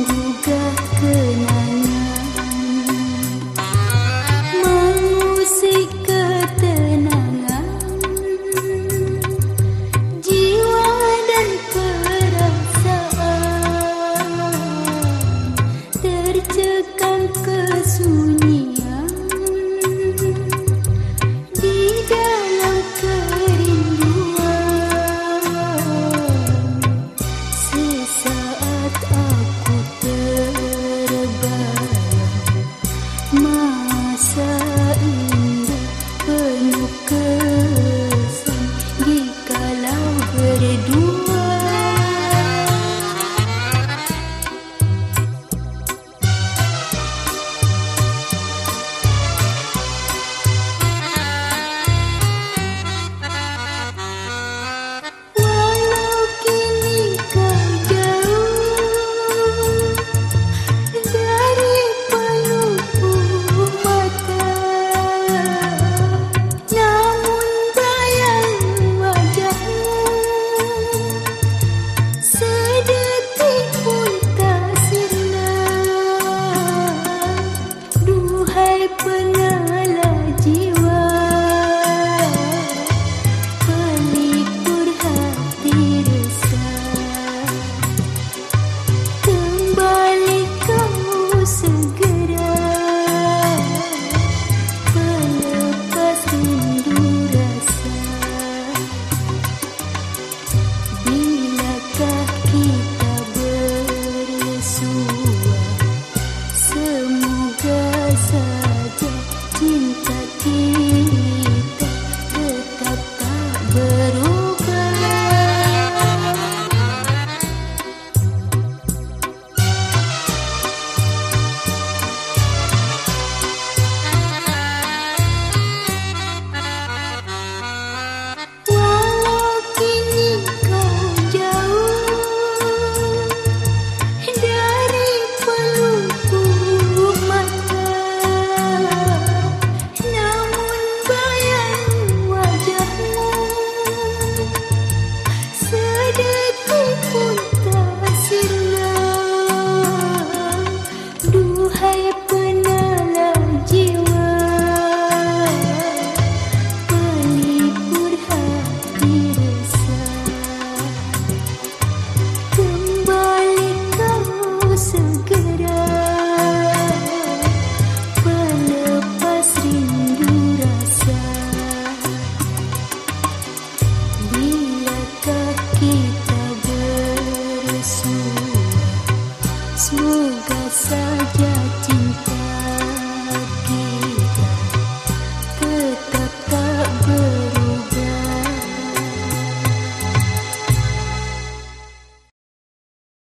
sungguh kena 的 myself.